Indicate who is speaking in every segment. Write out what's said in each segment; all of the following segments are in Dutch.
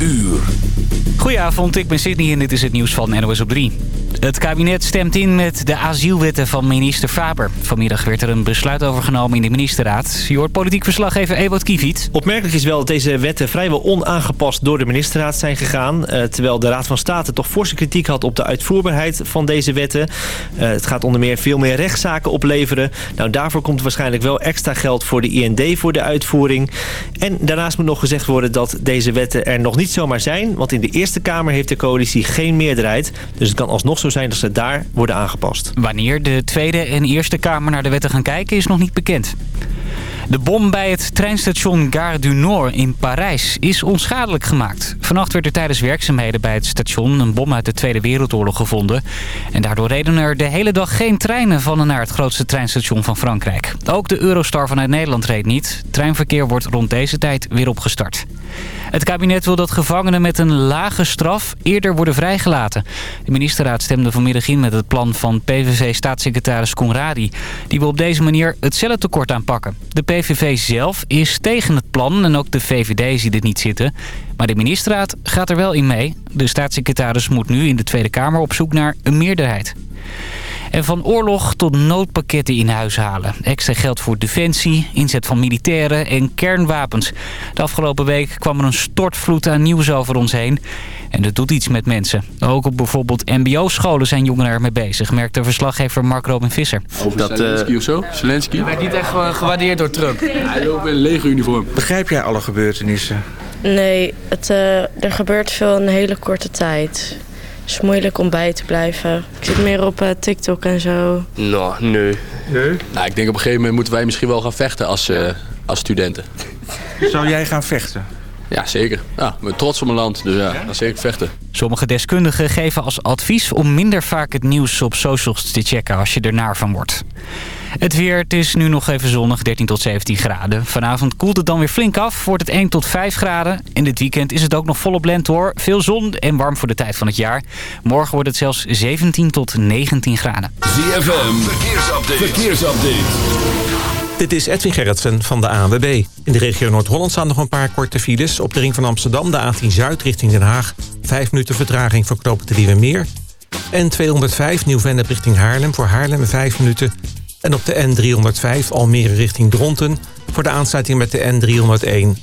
Speaker 1: uur.
Speaker 2: Goedenavond, ik ben Sydney en dit is het nieuws van NOS op 3. Het kabinet stemt in met de asielwetten van minister Faber. Vanmiddag werd er een besluit over genomen in de ministerraad. Je hoort politiek verslaggever Ewout Kieviet.
Speaker 3: Opmerkelijk is wel dat deze wetten vrijwel onaangepast door de ministerraad zijn gegaan. Uh, terwijl de Raad van State toch forse kritiek had op de uitvoerbaarheid van deze wetten. Uh, het gaat onder meer veel meer rechtszaken opleveren. Nou, daarvoor komt waarschijnlijk wel extra geld voor de IND voor de uitvoering. En daarnaast moet nog gezegd worden dat deze wetten er nog niet zomaar zijn. Want in de Eerste Kamer heeft de coalitie geen meerderheid. Dus het kan alsnog zo zijn dat ze daar worden aangepast.
Speaker 2: Wanneer de Tweede en Eerste Kamer naar de wetten gaan kijken is nog niet bekend. De bom bij het treinstation Gare du Nord in Parijs is onschadelijk gemaakt. Vannacht werd er tijdens werkzaamheden bij het station een bom uit de Tweede Wereldoorlog gevonden. En daardoor reden er de hele dag geen treinen van en naar het grootste treinstation van Frankrijk. Ook de Eurostar vanuit Nederland reed niet. Treinverkeer wordt rond deze tijd weer opgestart. Het kabinet wil dat gevangenen met een lage straf eerder worden vrijgelaten. De ministerraad stemde vanmiddag in met het plan van PVV-staatssecretaris Conradi. Die wil op deze manier het cellentekort aanpakken. De PVV zelf is tegen het plan en ook de VVD ziet het niet zitten. Maar de ministerraad gaat er wel in mee. De staatssecretaris moet nu in de Tweede Kamer op zoek naar een meerderheid. En van oorlog tot noodpakketten in huis halen. Extra geld voor defensie, inzet van militairen en kernwapens. De afgelopen week kwam er een stortvloed aan nieuws over ons heen. En dat doet iets met mensen. Ook op bijvoorbeeld mbo-scholen zijn jongeren ermee bezig, merkte verslaggever Mark Robin Visser.
Speaker 4: Over dat, Zelensky uh, of zo? Zelensky?
Speaker 5: Hij werd niet echt gewaardeerd door Trump.
Speaker 4: Hij loopt in een legeruniform.
Speaker 6: Begrijp jij alle gebeurtenissen?
Speaker 7: Nee, het, uh, er gebeurt veel in een hele korte tijd. Het is moeilijk om bij te blijven. Ik zit meer op uh, TikTok en zo.
Speaker 4: Nou, nee. Nee? Nou, ik denk op een gegeven moment moeten wij misschien wel gaan vechten als, uh, als studenten.
Speaker 6: Zou jij gaan vechten?
Speaker 4: Ja, zeker. Ja, ik ben trots op mijn land, dus ja, dan zeker vechten.
Speaker 2: Sommige deskundigen geven als advies om minder vaak het nieuws op socials te checken als je er naar van wordt. Het weer, het is nu nog even zonnig, 13 tot 17 graden. Vanavond koelt het dan weer flink af, wordt het 1 tot 5 graden. En dit weekend is het ook nog volop lente hoor. Veel zon en warm voor de tijd van het jaar. Morgen wordt het zelfs 17 tot 19 graden.
Speaker 1: ZFM, verkeersupdate. verkeersupdate.
Speaker 8: Dit is Edwin Gerritsen van de ANWB. In de regio Noord-Holland staan nog een paar korte files. Op de ring van Amsterdam, de A10 Zuid richting Den Haag. Vijf minuten vertraging voor knopen de Meer. En 205 Nieuw-Vennep richting Haarlem voor Haarlem 5 minuten. En op de N305 Almere richting Dronten... voor de aansluiting met de N301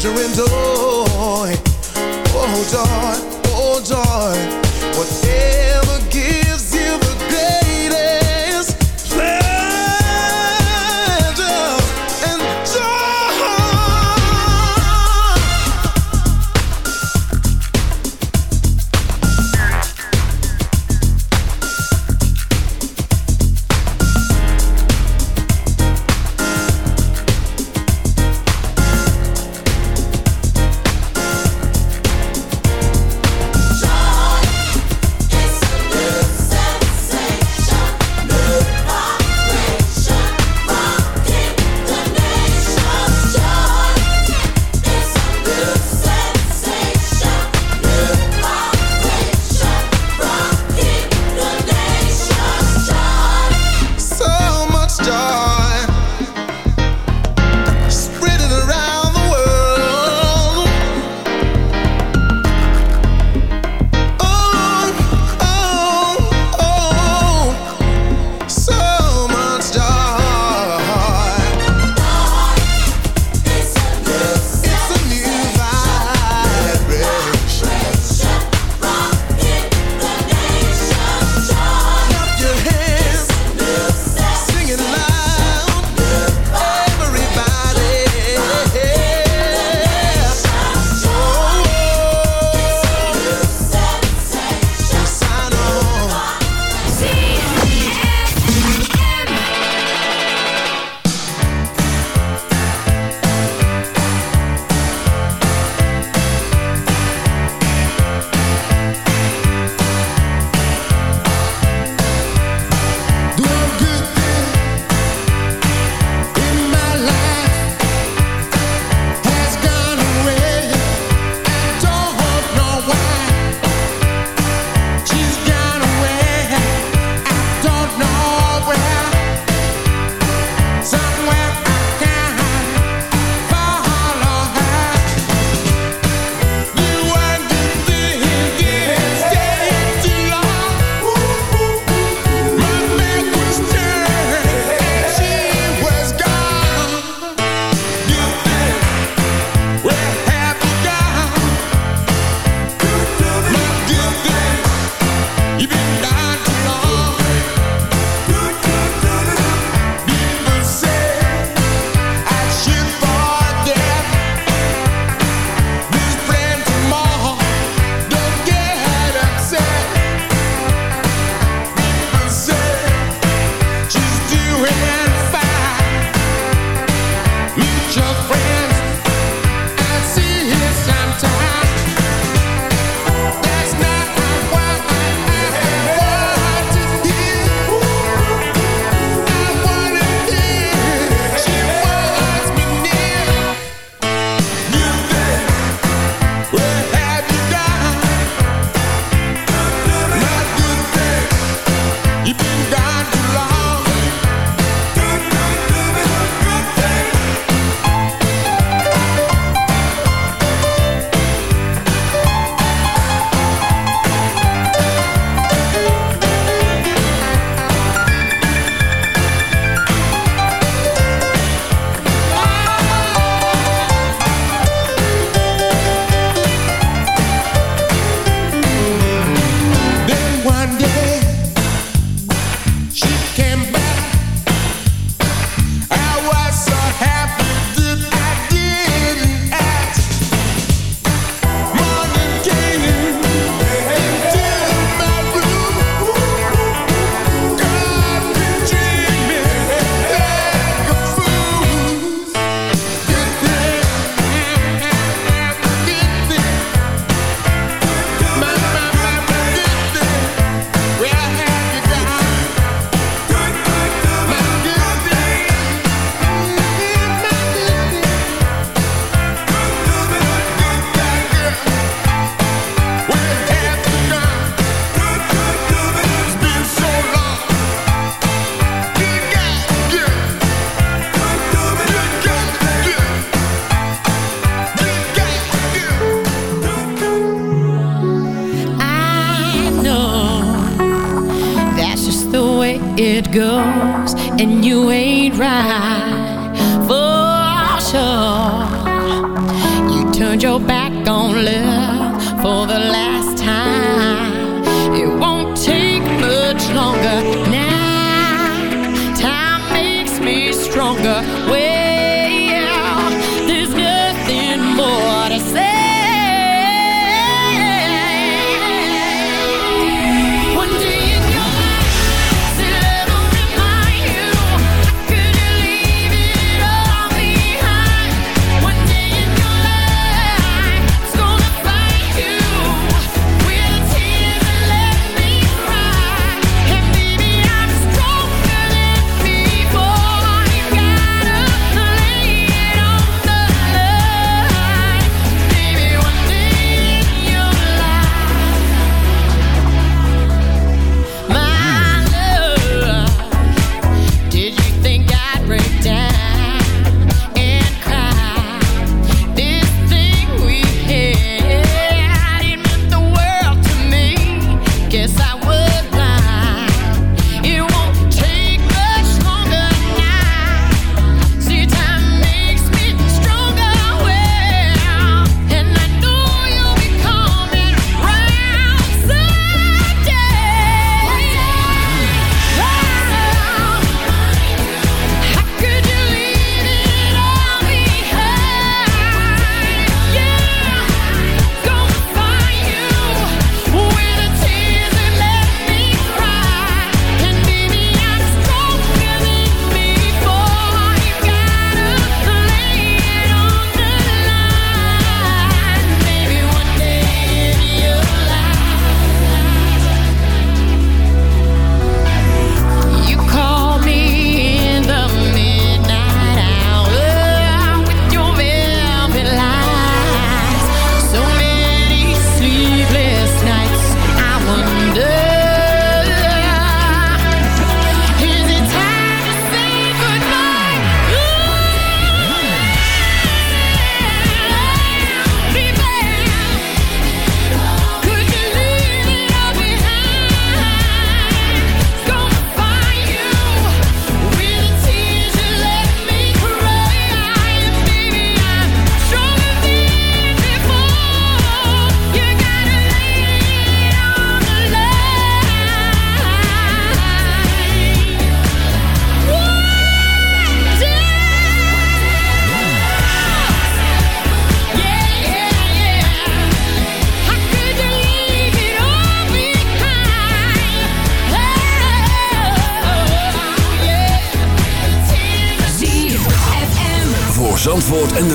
Speaker 9: Joy. Oh, joy, oh, joy. Whatever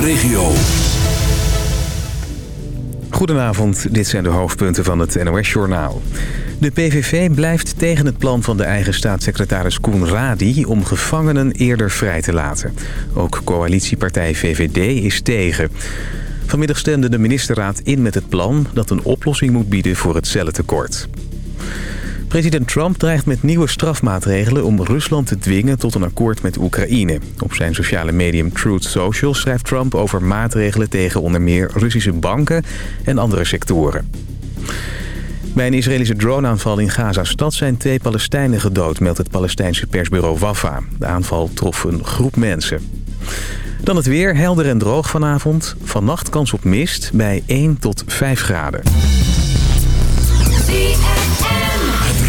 Speaker 1: regio.
Speaker 10: Goedenavond, dit zijn de hoofdpunten van het NOS-journaal. De PVV blijft tegen het plan van de eigen staatssecretaris Koen Radi... om gevangenen eerder vrij te laten. Ook coalitiepartij VVD is tegen. Vanmiddag stemde de ministerraad in met het plan... dat een oplossing moet bieden voor het cellentekort. President Trump dreigt met nieuwe strafmaatregelen om Rusland te dwingen tot een akkoord met Oekraïne. Op zijn sociale medium Truth Social schrijft Trump over maatregelen tegen onder meer Russische banken en andere sectoren. Bij een Israëlische droneaanval in Gaza-stad zijn twee Palestijnen gedood, meldt het Palestijnse persbureau Wafa. De aanval trof een groep mensen. Dan het weer, helder en droog vanavond. Vannacht kans op mist bij 1 tot 5 graden.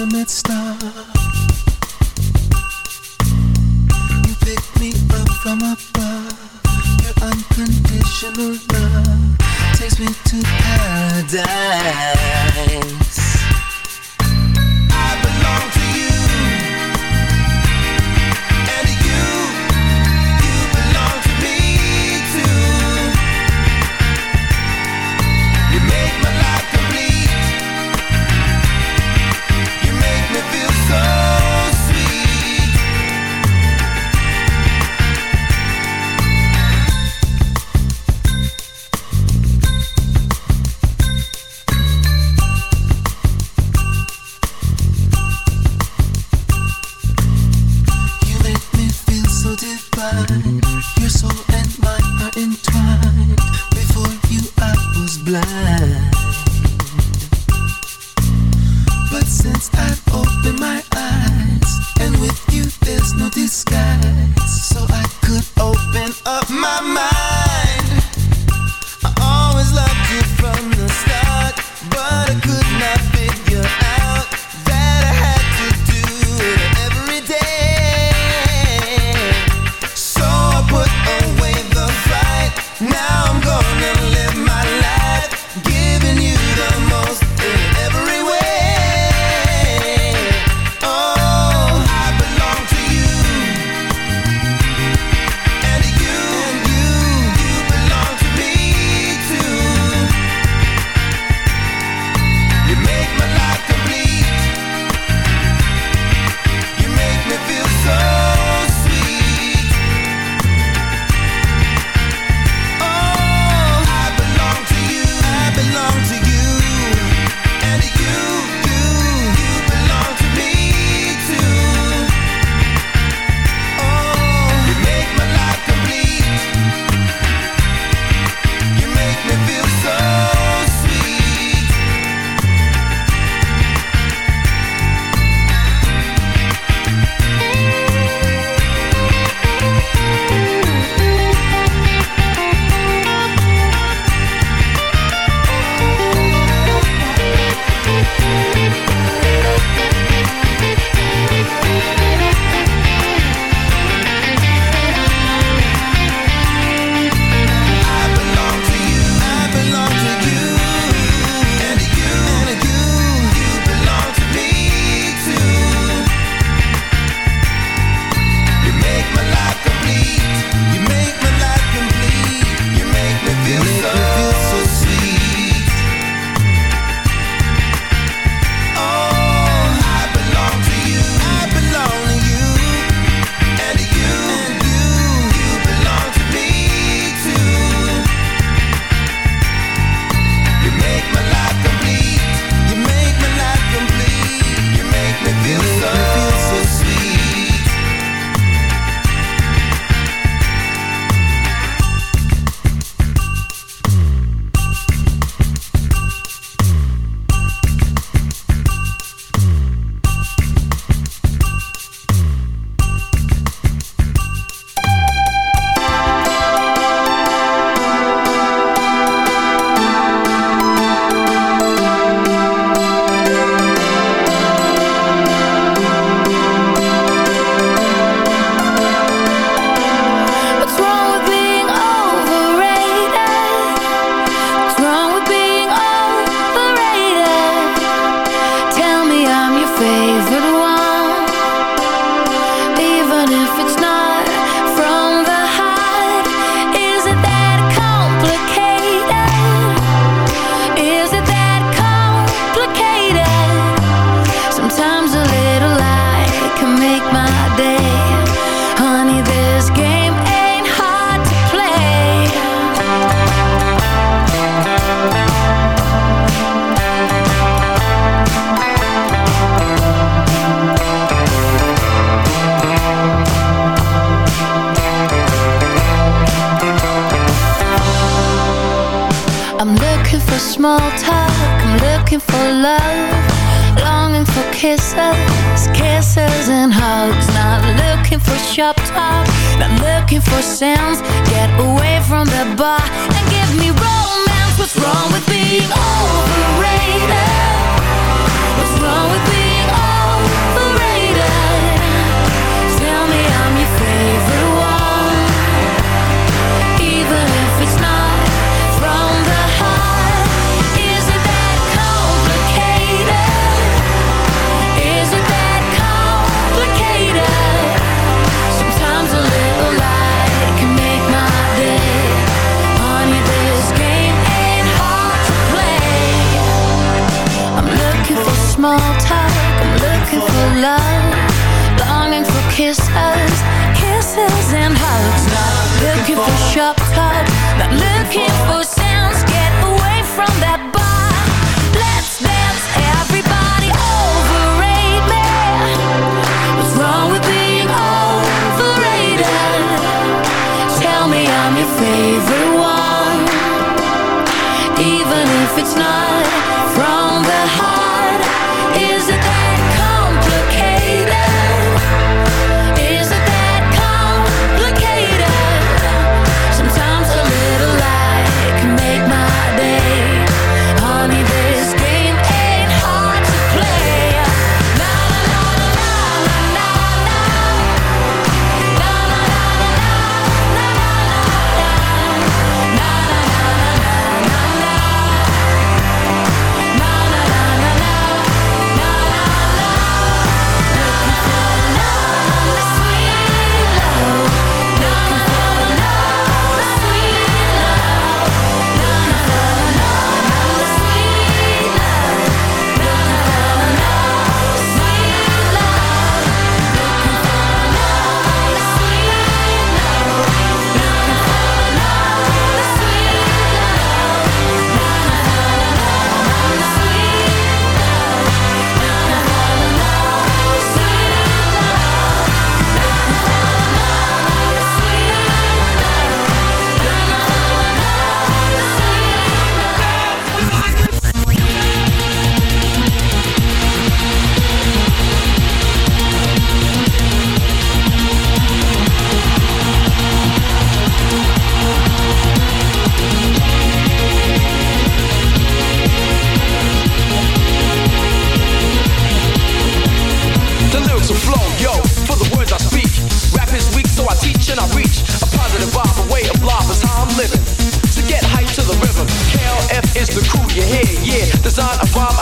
Speaker 11: Ultimate star. You pick me up from above. Your unconditional love takes me to paradise.
Speaker 12: up.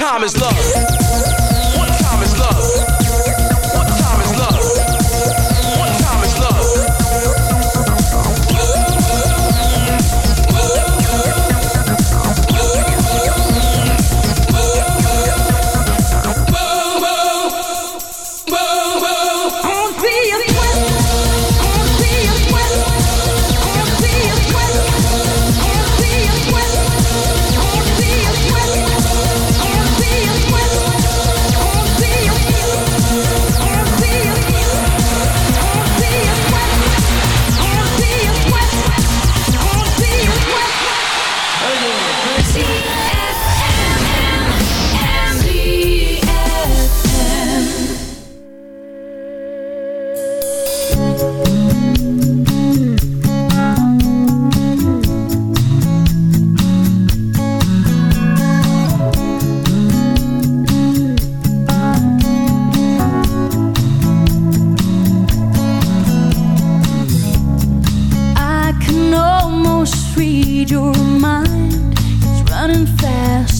Speaker 13: Time is love? Read your mind. It's running
Speaker 14: fast.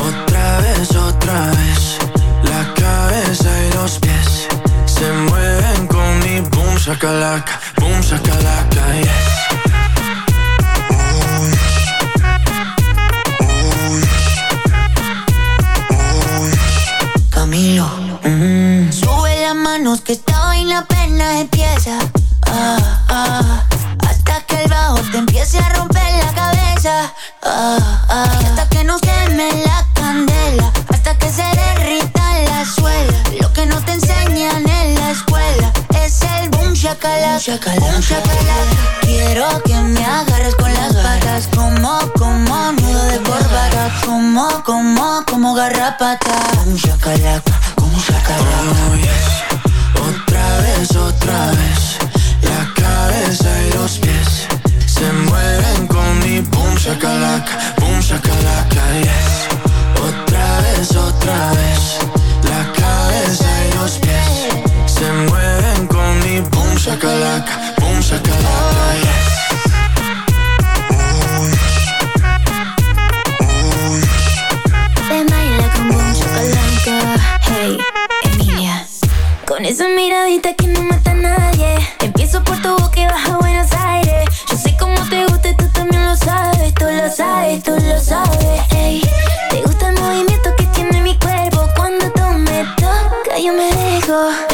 Speaker 15: Otra vez, otra vez, la cabeza y los pies se mueven con mi boom shakalaka, boom shakalaka, yes. Mm.
Speaker 16: Sube las manos que esta vaina apenas empieza. Ah, ah, hasta que el bajo te empiece a romper la cabeza. Ah, hasta que no Boom shakalaka. Quiero que me agarres con las patas. Como, como nudo de corbata. Como, como, como garrapata. Boom shakalaka. Boom shakalaka.
Speaker 15: Oh, yes. Otra vez, otra vez, la cabeza y los pies se mueven con mi boom shakalaka, shakalaka, boom shakalaka, yes.
Speaker 16: Con esa miradita que no mata a nadie. Empiezo por tu boca y bajo a Buenos Aires. Yo sé cómo te gusta y tú también lo sabes. Tú lo sabes, tú lo sabes. Te gusta el movimiento que tiene mi cuerpo. Cuando tú me tocas, yo me dejo.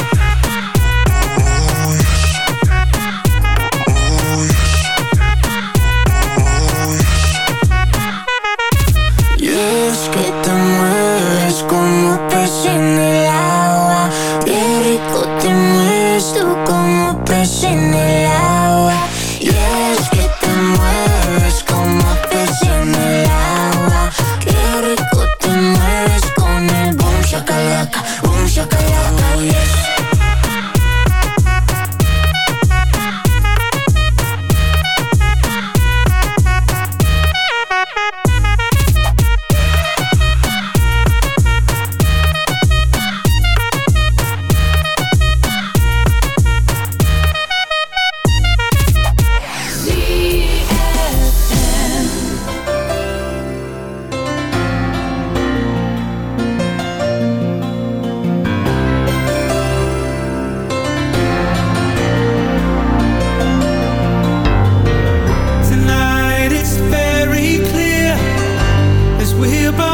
Speaker 15: here but.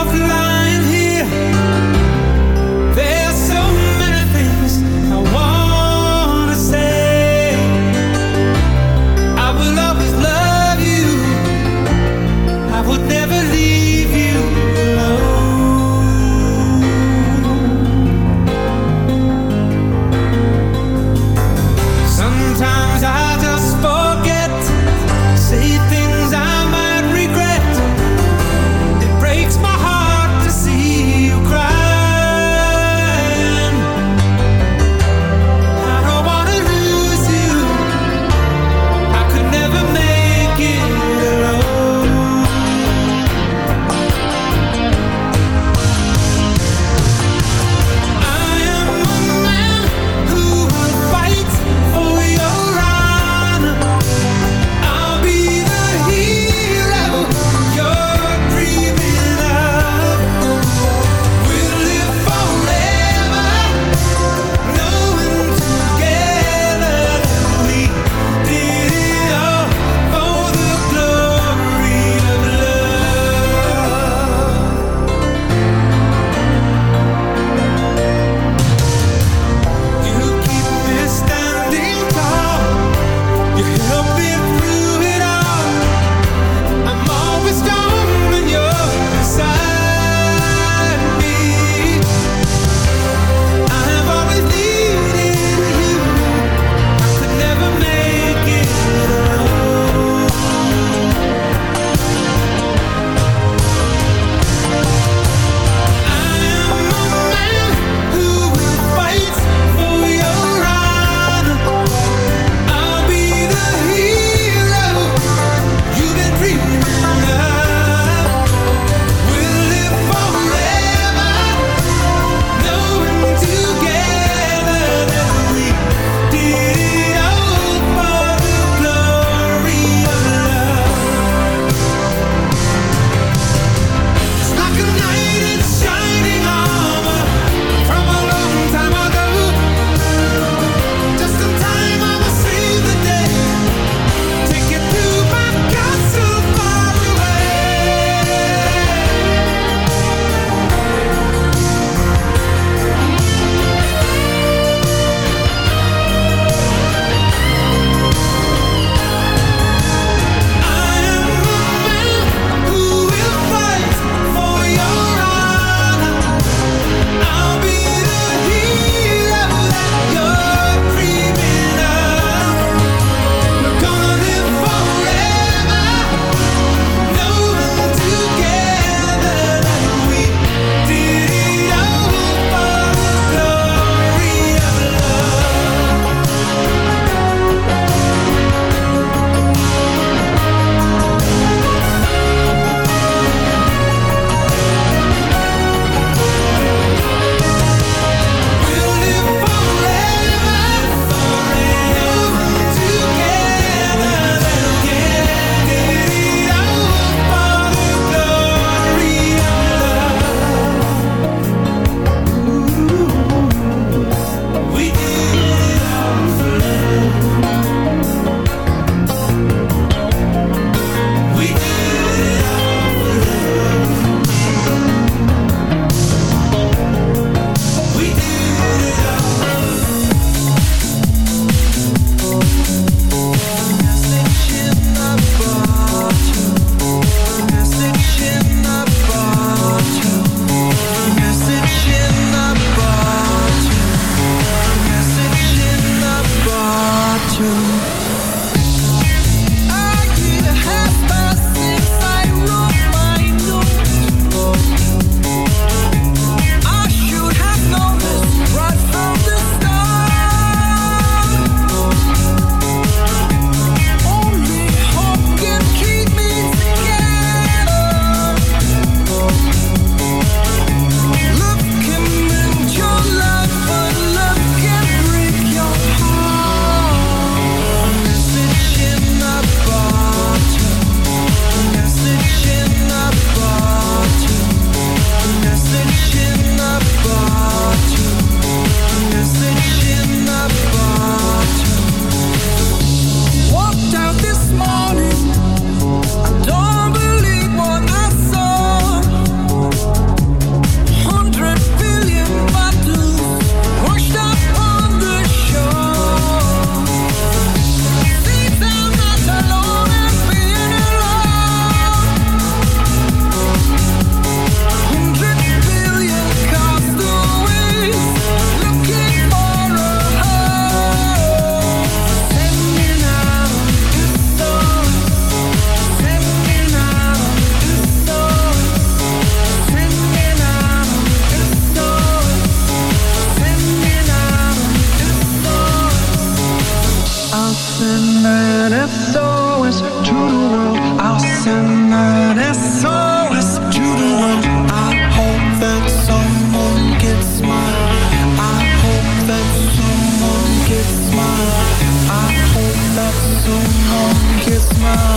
Speaker 17: Send an SOS to the world. I'll send an SOS to the world. I hope that someone gets mine. I hope that someone gets mine. I hope that someone gets mine.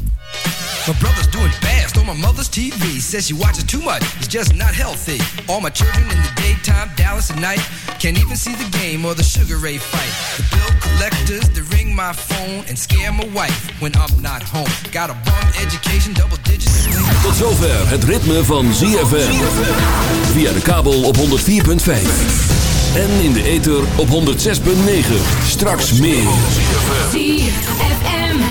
Speaker 18: My brother's doing fast on my mother's TV. Says she watches too much, it's just not healthy. All my children in the daytime, Dallas at night. Can't even see the game or the Sugar Ray fight. The bill collectors, they ring my phone and scare my wife when I'm not home. Got a bum education, double digits.
Speaker 1: Tot zover het ritme van ZFM. Via de kabel op 104.5. En in de ether op 106.9. Straks meer.
Speaker 12: ZFM